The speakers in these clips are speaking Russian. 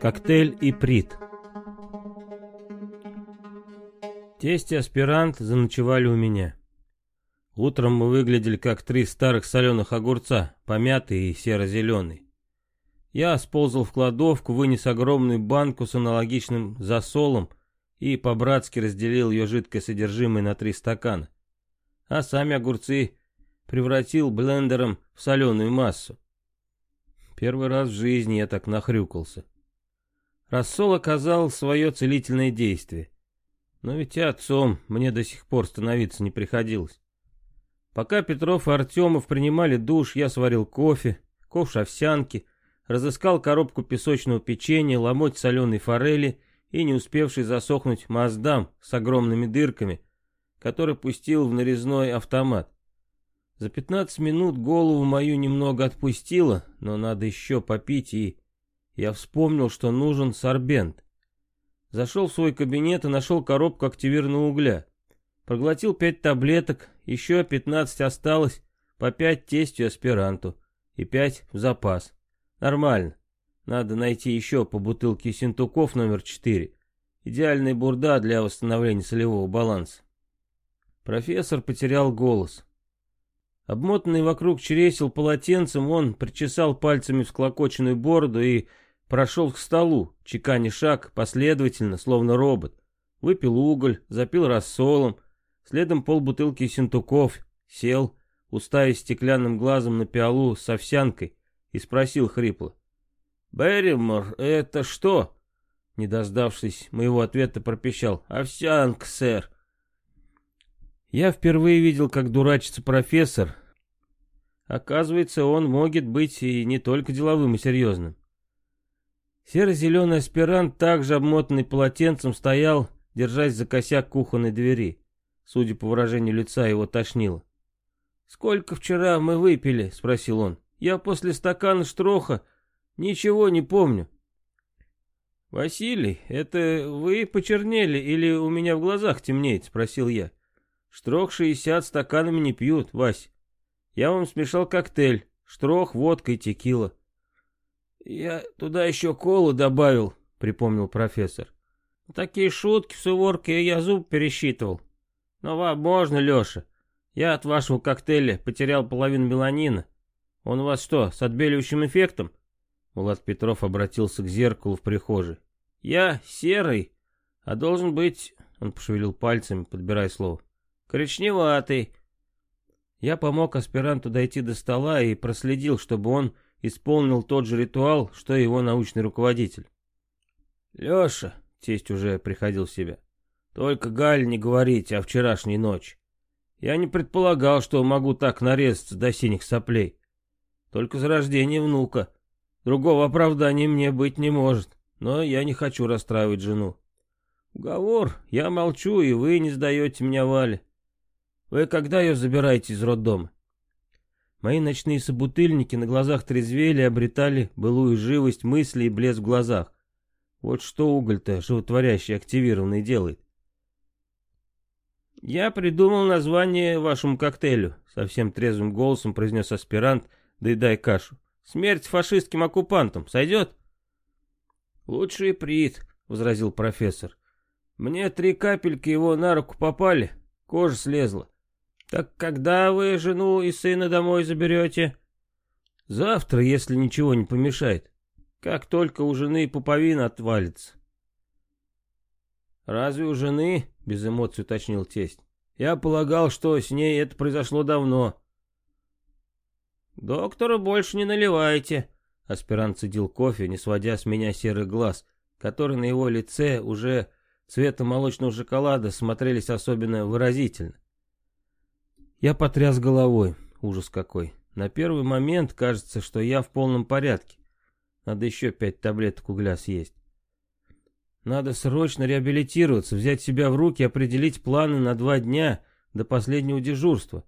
Коктейль и Прит. Тесть и аспирант заночевали у меня. Утром мы выглядели как три старых соленых огурца, помятые и серо-зеленые. Я сползал в кладовку, вынес огромную банку с аналогичным засолом и по-братски разделил ее жидкое содержимое на три стакана. А сами огурцы превратил блендером в соленую массу. Первый раз в жизни я так нахрюкался. Рассол оказал свое целительное действие. Но ведь и отцом мне до сих пор становиться не приходилось. Пока Петров и Артемов принимали душ, я сварил кофе, ковш овсянки, разыскал коробку песочного печенья, ломоть соленой форели и не успевший засохнуть маздам с огромными дырками, который пустил в нарезной автомат. За 15 минут голову мою немного отпустило, но надо еще попить и я вспомнил, что нужен сорбент. Зашел в свой кабинет и нашел коробку активированного угля. Проглотил пять таблеток, еще пятнадцать осталось, по пять тестью аспиранту и пять в запас. Нормально. Надо найти еще по бутылке синтуков номер четыре. Идеальная бурда для восстановления солевого баланса. Профессор потерял голос. Обмотанный вокруг чресел полотенцем, он причесал пальцами всклокоченную бороду и прошел к столу, чеканя шаг последовательно, словно робот. Выпил уголь, запил рассолом, следом полбутылки синтуков, сел, уставив стеклянным глазом на пиалу с овсянкой, и спросил хрипло. «Берримор, это что?» Не дождавшись моего ответа, пропищал. «Овсянка, сэр». Я впервые видел, как дурачится профессор. Оказывается, он может быть и не только деловым и серьезным. Серо-зеленый аспирант, также обмотанный полотенцем, стоял, держась за косяк кухонной двери. Судя по выражению лица, его тошнило. «Сколько вчера мы выпили?» — спросил он. «Я после стакана штроха ничего не помню». «Василий, это вы почернели или у меня в глазах темнеет?» — спросил я. Штрох шестьдесят стаканами не пьют, Вась. Я вам смешал коктейль. Штрох, водка и текила. Я туда еще колу добавил, припомнил профессор. Такие шутки в суворке я зуб пересчитывал. Но вам можно, Леша. Я от вашего коктейля потерял половину меланина. Он у вас что, с отбеливающим эффектом? Влад Петров обратился к зеркалу в прихожей. Я серый, а должен быть... Он пошевелил пальцами, подбирая слово. Коричневатый. Я помог аспиранту дойти до стола и проследил, чтобы он исполнил тот же ритуал, что и его научный руководитель. «Леша», — тесть уже приходил в себя, — «только Галь не говорите о вчерашней ночи. Я не предполагал, что могу так нарезаться до синих соплей. Только за рождение внука. Другого оправдания мне быть не может, но я не хочу расстраивать жену. Уговор, я молчу, и вы не сдаете меня Вале. Вы когда ее забираете из роддома? Мои ночные собутыльники на глазах трезвели, обретали былую живость мысли и блеск в глазах. Вот что уголь-то животворящий активированный делает. «Я придумал название вашему коктейлю», — совсем трезвым голосом произнес аспирант, доедая кашу. «Смерть фашистским оккупантам сойдет?» «Лучший прит», — возразил профессор. «Мне три капельки его на руку попали, кожа слезла. «Так когда вы жену и сына домой заберете?» «Завтра, если ничего не помешает. Как только у жены пуповина отвалится». «Разве у жены?» — без эмоций уточнил тесть. «Я полагал, что с ней это произошло давно». «Доктору больше не наливайте», — аспирант цедил кофе, не сводя с меня серый глаз, который на его лице уже цвета молочного шоколада смотрелись особенно выразительно. Я потряс головой. Ужас какой. На первый момент кажется, что я в полном порядке. Надо еще пять таблеток угля съесть. Надо срочно реабилитироваться, взять себя в руки, определить планы на два дня до последнего дежурства.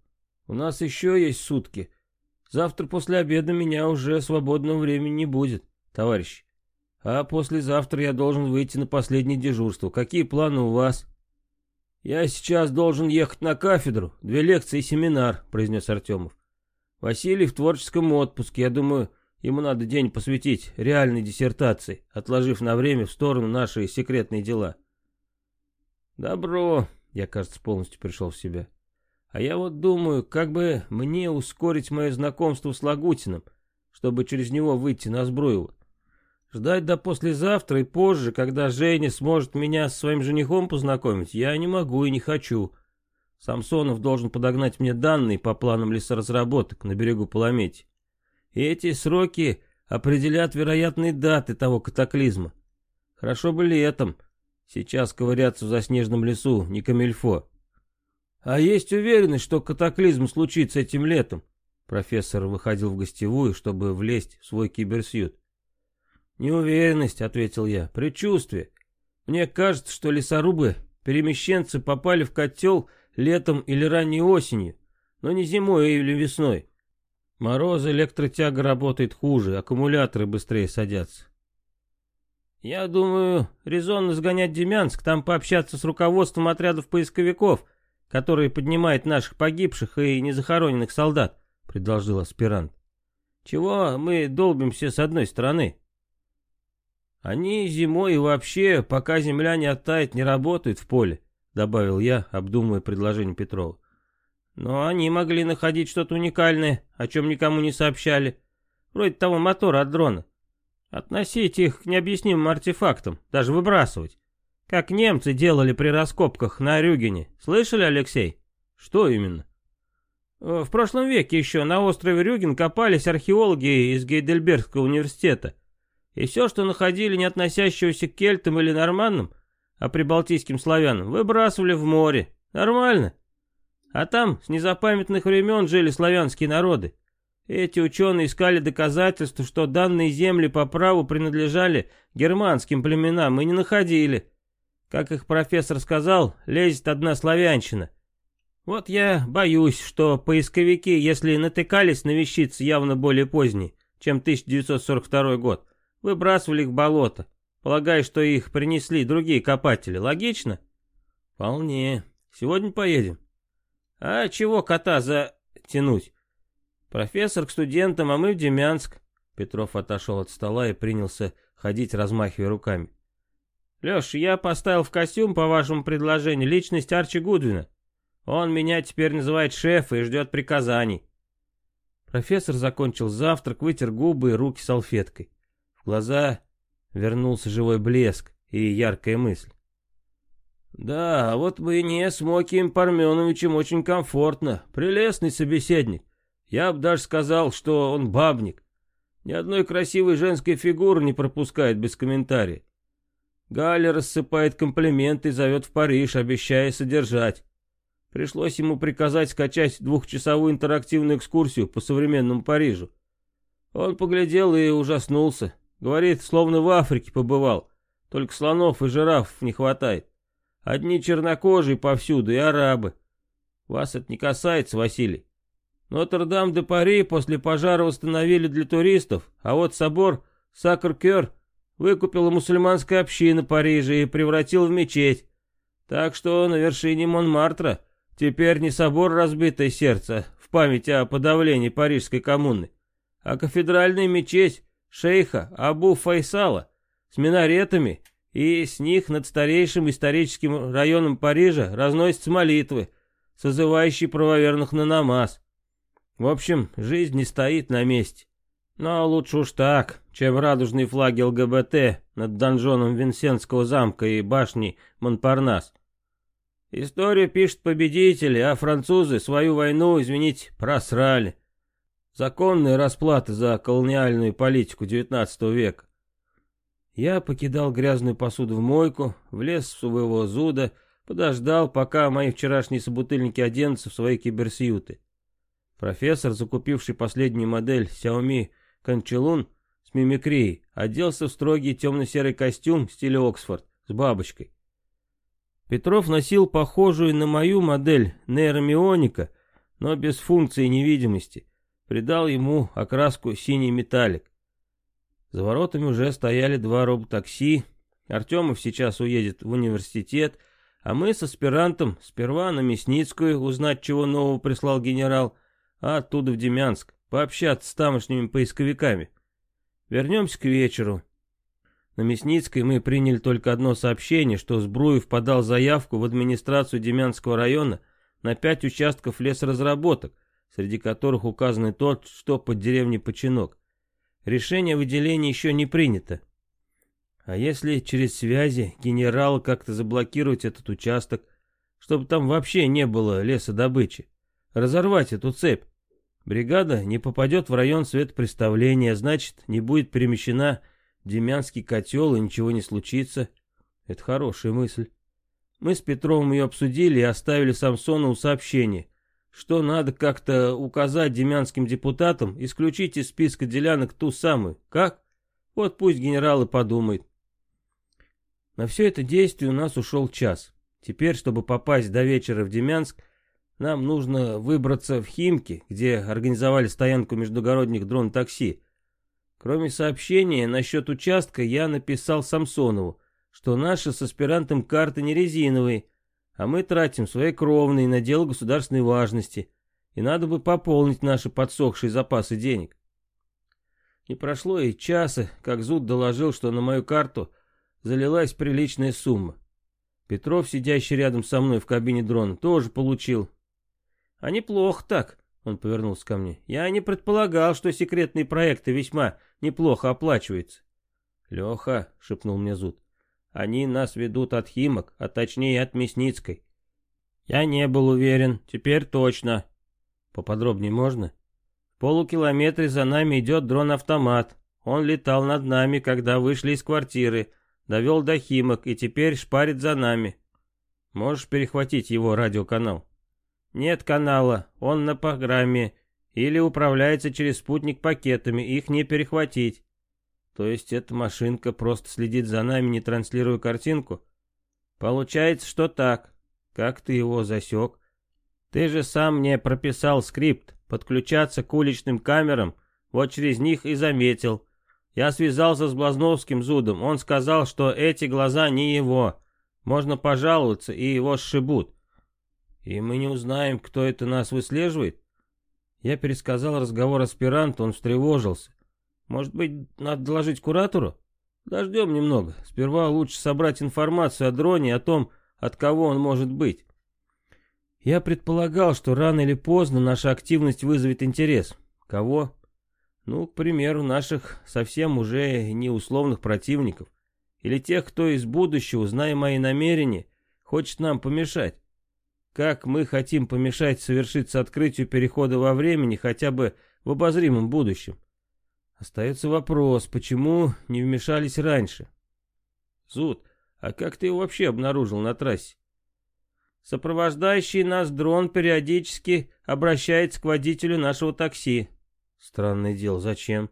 У нас еще есть сутки. Завтра после обеда меня уже свободного времени не будет, товарищ. А послезавтра я должен выйти на последнее дежурство. Какие планы у вас? «Я сейчас должен ехать на кафедру, две лекции и семинар», — произнес Артемов. «Василий в творческом отпуске, я думаю, ему надо день посвятить реальной диссертации, отложив на время в сторону наши секретные дела». «Добро», — я, кажется, полностью пришел в себя. «А я вот думаю, как бы мне ускорить мое знакомство с Лагутиным, чтобы через него выйти на Збруева. Ждать до послезавтра и позже, когда Женя сможет меня с своим женихом познакомить, я не могу и не хочу. Самсонов должен подогнать мне данные по планам лесоразработок на берегу Паламети. И эти сроки определят вероятные даты того катаклизма. Хорошо бы летом. Сейчас ковыряться в заснеженном лесу, не камильфо. А есть уверенность, что катаклизм случится этим летом? Профессор выходил в гостевую, чтобы влезть в свой киберсьют. «Неуверенность», — ответил я, — «предчувствие. Мне кажется, что лесорубы, перемещенцы попали в котел летом или ранней осенью, но не зимой или весной. Морозы электротяга работает хуже, аккумуляторы быстрее садятся. Я думаю, резонно сгонять Демянск, там пообщаться с руководством отрядов поисковиков, которые поднимают наших погибших и незахороненных солдат, предложил аспирант. Чего мы долбимся с одной стороны? Они зимой и вообще, пока земля не оттает, не работают в поле, добавил я, обдумывая предложение Петрова. Но они могли находить что-то уникальное, о чем никому не сообщали. Вроде того мотора от дрона. Относить их к необъяснимым артефактам, даже выбрасывать. Как немцы делали при раскопках на Рюгене. Слышали, Алексей? Что именно? В прошлом веке еще на острове Рюген копались археологи из Гейдельбергского университета. И все, что находили не относящегося к кельтам или норманнам, а прибалтийским славянам, выбрасывали в море. Нормально. А там с незапамятных времен жили славянские народы. Эти ученые искали доказательства, что данные земли по праву принадлежали германским племенам, и не находили. Как их профессор сказал, лезет одна славянщина. Вот я боюсь, что поисковики, если натыкались на вещицы явно более поздние, чем 1942 год, Выбрасывали их в болото, полагая, что их принесли другие копатели. Логично? Вполне. Сегодня поедем. А чего кота затянуть? Профессор к студентам, а мы в Демянск. Петров отошел от стола и принялся ходить, размахивая руками. Леш, я поставил в костюм, по вашему предложению, личность Арчи Гудвина. Он меня теперь называет шеф и ждет приказаний. Профессор закончил завтрак, вытер губы и руки салфеткой. В глаза вернулся живой блеск и яркая мысль. «Да, вот мне с Мокием Парменовичем очень комфортно. Прелестный собеседник. Я бы даже сказал, что он бабник. Ни одной красивой женской фигуры не пропускает без комментария. Галя рассыпает комплименты и зовет в Париж, обещая содержать. Пришлось ему приказать скачать двухчасовую интерактивную экскурсию по современному Парижу. Он поглядел и ужаснулся. Говорит, словно в Африке побывал. Только слонов и жирафов не хватает. Одни чернокожие повсюду и арабы. Вас это не касается, Василий. Нотр-Дам-де-Пари после пожара восстановили для туристов, а вот собор Сакр-Кёр выкупила мусульманская община Парижа и превратил в мечеть. Так что на вершине Монмартра теперь не собор «Разбитое сердце» в память о подавлении парижской коммуны, а кафедральная мечеть шейха Абу Файсала с минаретами, и с них над старейшим историческим районом Парижа разносятся молитвы, созывающие правоверных на намаз. В общем, жизнь не стоит на месте. Но лучше уж так, чем радужные флаги ЛГБТ над донжоном Винсентского замка и башней Монпарнас. История пишет победители, а французы свою войну, извините, просрали. Законная расплата за колониальную политику XIX века. Я покидал грязную посуду в мойку, влез в своего зуда, подождал, пока мои вчерашние собутыльники оденутся в свои киберсьюты. Профессор, закупивший последнюю модель Xiaomi Кончелун с мимикрией, оделся в строгий темно-серый костюм в стиле Оксфорд с бабочкой. Петров носил похожую на мою модель нейромионика, но без функции невидимости, придал ему окраску синий металлик. За воротами уже стояли два роботакси. Артемов сейчас уедет в университет, А мы с аспирантом сперва на Мясницкую узнать, чего нового прислал генерал, а оттуда в Демянск, пообщаться с тамошними поисковиками. Вернемся к вечеру. На Мясницкой мы приняли только одно сообщение, что Сбруев подал заявку в администрацию Демянского района на пять участков лесоразработок, среди которых указан тот, что под деревней Починок. Решение о выделении еще не принято. А если через связи генерала как-то заблокировать этот участок, чтобы там вообще не было лесодобычи, разорвать эту цепь, бригада не попадет в район светопреставления, значит, не будет перемещена Демянский котел и ничего не случится. Это хорошая мысль. Мы с Петровым ее обсудили и оставили Самсонову сообщение, что надо как-то указать демянским депутатам исключить из списка делянок ту самую. Как? Вот пусть генерал и подумает. На все это действие у нас ушел час. Теперь, чтобы попасть до вечера в Демянск, нам нужно выбраться в Химки, где организовали стоянку междугородних дрон-такси. Кроме сообщения насчет участка, я написал Самсонову, что наши с аспирантом карты не резиновые, а мы тратим свои кровные на дело государственной важности, и надо бы пополнить наши подсохшие запасы денег. Не прошло и часа, как Зуд доложил, что на мою карту залилась приличная сумма. Петров, сидящий рядом со мной в кабине дрона, тоже получил. А неплохо так, он повернулся ко мне. Я не предполагал, что секретные проекты весьма неплохо оплачиваются. Леха, шепнул мне Зуд, они нас ведут от Химок, а точнее от Мясницкой. Я не был уверен, теперь точно. Поподробнее можно? В полукилометре за нами идет дрон-автомат. Он летал над нами, когда вышли из квартиры, довел до Химок и теперь шпарит за нами. Можешь перехватить его радиоканал? Нет канала, он на программе. Или управляется через спутник пакетами, их не перехватить. То есть эта машинка просто следит за нами, не транслируя картинку? Получается, что так. Как ты его засек? Ты же сам мне прописал скрипт, подключаться к уличным камерам, вот через них и заметил. Я связался с Блазновским зудом, он сказал, что эти глаза не его. Можно пожаловаться, и его сшибут. И мы не узнаем, кто это нас выслеживает? Я пересказал разговор аспиранту, он встревожился. Может быть, надо доложить куратору? Дождем немного. Сперва лучше собрать информацию о дроне и о том, от кого он может быть. Я предполагал, что рано или поздно наша активность вызовет интерес. Кого? Ну, к примеру, наших совсем уже не условных противников. Или тех, кто из будущего, зная мои намерения, хочет нам помешать. Как мы хотим помешать совершиться открытию перехода во времени хотя бы в обозримом будущем? Остается вопрос, почему не вмешались раньше? Зуд, а как ты его вообще обнаружил на трассе? Сопровождающий нас дрон периодически обращается к водителю нашего такси. Странное дело, зачем?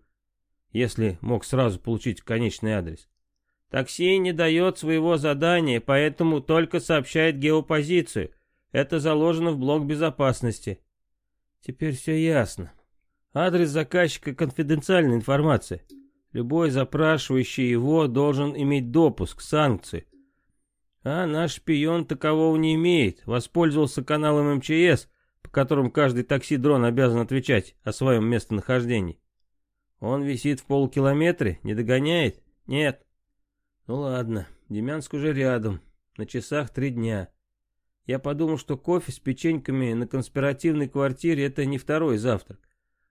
Если мог сразу получить конечный адрес. Такси не дает своего задания, поэтому только сообщает геопозицию. Это заложено в блок безопасности. Теперь все ясно. Адрес заказчика — конфиденциальная информация. Любой запрашивающий его должен иметь допуск, санкции. А наш шпион такового не имеет. Воспользовался каналом МЧС, по которому каждый такси-дрон обязан отвечать о своем местонахождении. Он висит в полукилометре, не догоняет? Нет. Ну ладно, Демянск уже рядом, на часах три дня. Я подумал, что кофе с печеньками на конспиративной квартире — это не второй завтрак.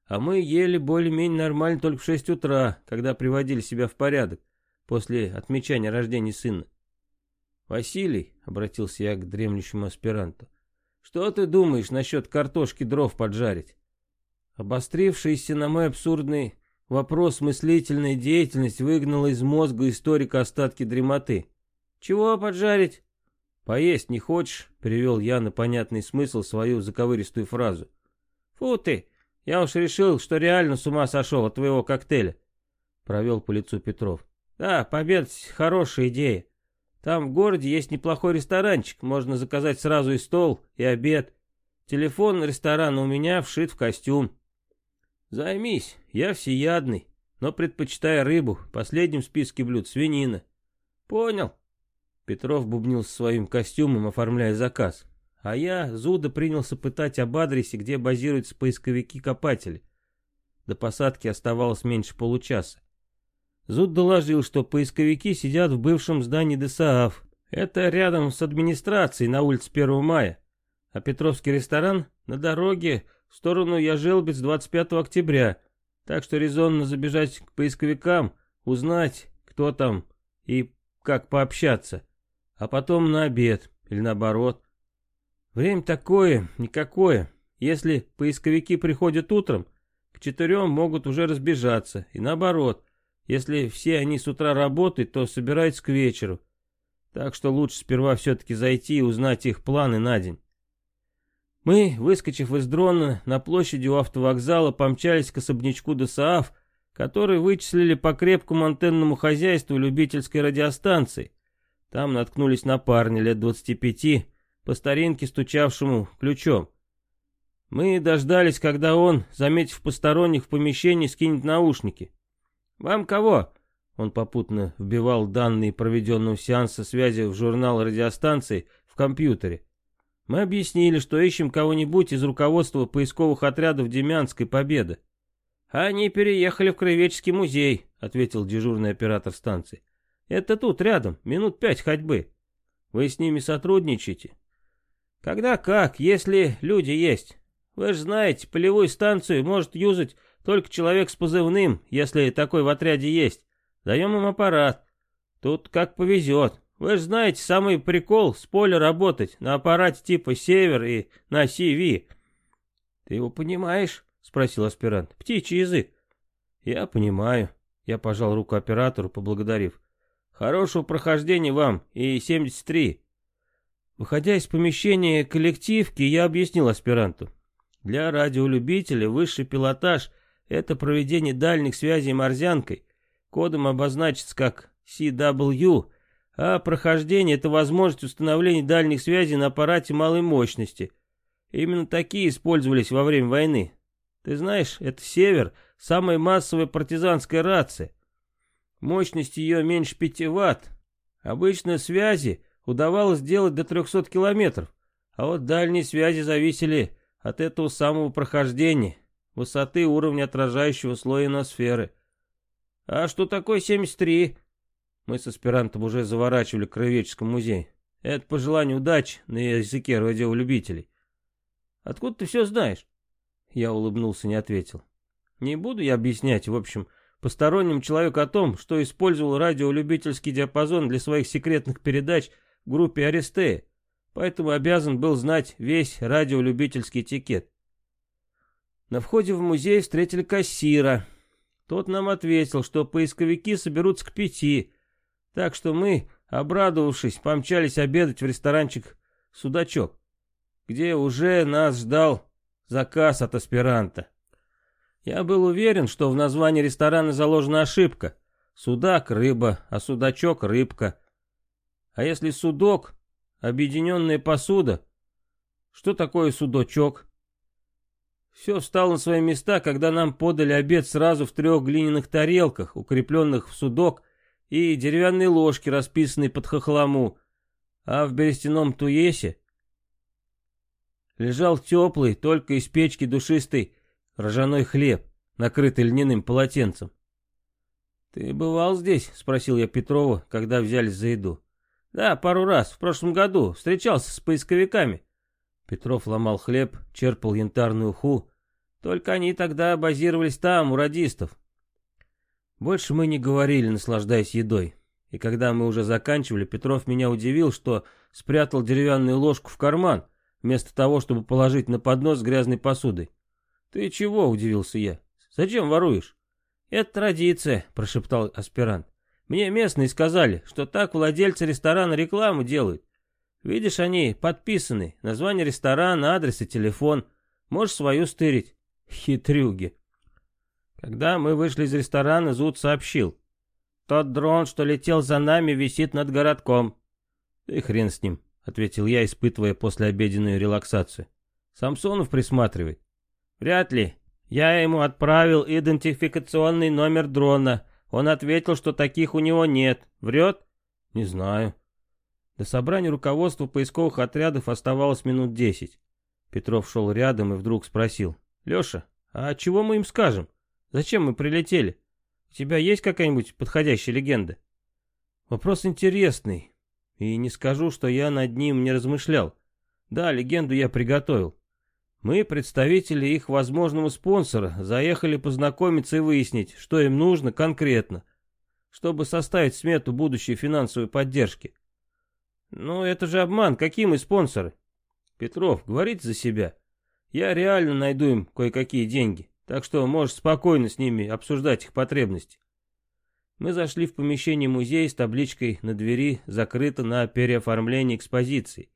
А мы ели более-менее нормально только в шесть утра, когда приводили себя в порядок, после отмечания рождения сына. «Василий», — обратился я к дремлющему аспиранту, — «что ты думаешь насчет картошки дров поджарить?» Обострившийся на мой абсурдный вопрос мыслительная деятельность выгнала из мозга историка остатки дремоты. «Чего поджарить?» «Поесть не хочешь?» — перевел я на понятный смысл свою заковыристую фразу. «Фу ты!» Я уж решил, что реально с ума сошел от твоего коктейля. Провел по лицу Петров. Да, пообедать хорошая идея. Там в городе есть неплохой ресторанчик, можно заказать сразу и стол, и обед. Телефон ресторана у меня вшит в костюм. Займись, я всеядный, но предпочитаю рыбу, в последнем списке блюд свинина. Понял. Петров бубнил со своим костюмом, оформляя заказ. А я зудо принялся пытать об адресе, где базируются поисковики-копатели. До посадки оставалось меньше получаса. Зуд доложил, что поисковики сидят в бывшем здании ДСААФ. Это рядом с администрацией на улице 1 мая. А Петровский ресторан на дороге в сторону Яжелбец 25 октября. Так что резонно забежать к поисковикам, узнать, кто там и как пообщаться а потом на обед, или наоборот. Время такое, никакое. Если поисковики приходят утром, к четырем могут уже разбежаться, и наоборот. Если все они с утра работают, то собираются к вечеру. Так что лучше сперва все-таки зайти и узнать их планы на день. Мы, выскочив из дрона, на площади у автовокзала помчались к особнячку ДСААФ, который вычислили по крепкому антенному хозяйству любительской радиостанции. Там наткнулись на парня лет 25, по старинке стучавшему ключом. Мы дождались, когда он, заметив посторонних в помещении, скинет наушники. «Вам кого?» Он попутно вбивал данные проведенного сеанса связи в журнал радиостанции в компьютере. Мы объяснили, что ищем кого-нибудь из руководства поисковых отрядов Демянской Победы. «Они переехали в Краеведческий музей», — ответил дежурный оператор станции. Это тут, рядом, минут пять ходьбы. Вы с ними сотрудничаете? Когда как, если люди есть. Вы же знаете, полевую станцию может юзать только человек с позывным, если такой в отряде есть. Даем им аппарат. Тут как повезет. Вы же знаете, самый прикол с поля работать на аппарате типа «Север» и на «CV». «Ты его понимаешь?» — спросил аспирант. «Птичий язык». «Я понимаю». Я пожал руку оператору, поблагодарив. Хорошего прохождения вам и 73. Выходя из помещения коллективки, я объяснил аспиранту. Для радиолюбителя высший пилотаж — это проведение дальних связей морзянкой. Кодом обозначится как CW, а прохождение — это возможность установления дальних связей на аппарате малой мощности. Именно такие использовались во время войны. Ты знаешь, это «Север» — самая массовая партизанская рация. Мощность ее меньше 5 ватт. Обычно связи удавалось делать до 300 километров, а вот дальние связи зависели от этого самого прохождения, высоты уровня отражающего слоя ноосферы. А что такое 73? Мы с аспирантом уже заворачивали к Краеведческому музею. Это пожелание удачи на языке радиолюбителей. Откуда ты все знаешь? Я улыбнулся, не ответил. Не буду я объяснять, в общем, посторонним человеку о том, что использовал радиолюбительский диапазон для своих секретных передач в группе Аристея, поэтому обязан был знать весь радиолюбительский этикет. На входе в музей встретили кассира. Тот нам ответил, что поисковики соберутся к пяти, так что мы, обрадовавшись, помчались обедать в ресторанчик «Судачок», где уже нас ждал заказ от аспиранта. Я был уверен, что в названии ресторана заложена ошибка. Судак — рыба, а судачок — рыбка. А если судок — объединенная посуда, что такое судочок? Все встало на свои места, когда нам подали обед сразу в трех глиняных тарелках, укрепленных в судок, и деревянные ложки, расписанные под хохлому, а в берестяном туесе лежал теплый, только из печки душистый ржаной хлеб, накрытый льняным полотенцем. «Ты бывал здесь?» — спросил я Петрова, когда взялись за еду. «Да, пару раз, в прошлом году, встречался с поисковиками». Петров ломал хлеб, черпал янтарную уху. Только они тогда базировались там, у радистов. Больше мы не говорили, наслаждаясь едой. И когда мы уже заканчивали, Петров меня удивил, что спрятал деревянную ложку в карман, вместо того, чтобы положить на поднос грязной посудой. «Ты чего?» — удивился я. «Зачем воруешь?» «Это традиция», — прошептал аспирант. «Мне местные сказали, что так владельцы ресторана рекламу делают. Видишь, они подписаны. Название ресторана, адрес и телефон. Можешь свою стырить. Хитрюги». Когда мы вышли из ресторана, Зуд сообщил. «Тот дрон, что летел за нами, висит над городком». «И хрен с ним», — ответил я, испытывая послеобеденную релаксацию. «Самсонов присматривает». Вряд ли. Я ему отправил идентификационный номер дрона. Он ответил, что таких у него нет. Врет? Не знаю. До собрания руководства поисковых отрядов оставалось минут десять. Петров шел рядом и вдруг спросил. «Леша, а чего мы им скажем? Зачем мы прилетели? У тебя есть какая-нибудь подходящая легенда?» Вопрос интересный, и не скажу, что я над ним не размышлял. Да, легенду я приготовил. Мы, представители их возможного спонсора, заехали познакомиться и выяснить, что им нужно конкретно, чтобы составить смету будущей финансовой поддержки. Ну, это же обман, какие мы спонсоры? Петров, говорите за себя. Я реально найду им кое-какие деньги, так что можешь спокойно с ними обсуждать их потребности. Мы зашли в помещение музея с табличкой на двери «Закрыто на переоформление экспозиции»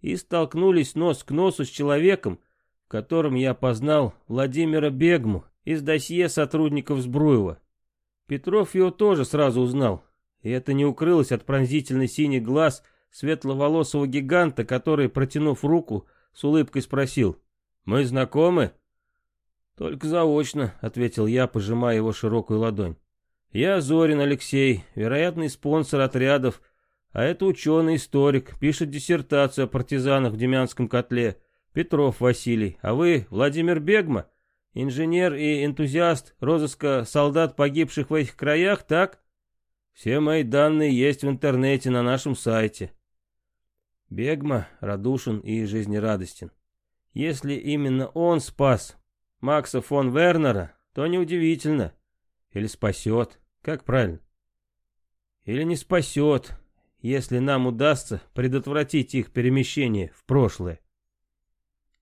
и столкнулись нос к носу с человеком, в котором я познал Владимира Бегму из досье сотрудников Сбруева. Петров его тоже сразу узнал, и это не укрылось от пронзительный синий глаз светловолосого гиганта, который, протянув руку, с улыбкой спросил «Мы знакомы?» «Только заочно», — ответил я, пожимая его широкую ладонь. «Я Зорин Алексей, вероятный спонсор отрядов, а это ученый-историк, пишет диссертацию о партизанах в Демянском котле. Петров Василий, а вы Владимир Бегма, инженер и энтузиаст розыска солдат, погибших в этих краях, так? Все мои данные есть в интернете на нашем сайте. Бегма радушен и жизнерадостен. Если именно он спас Макса фон Вернера, то неудивительно. Или спасет, как правильно? Или не спасет, если нам удастся предотвратить их перемещение в прошлое.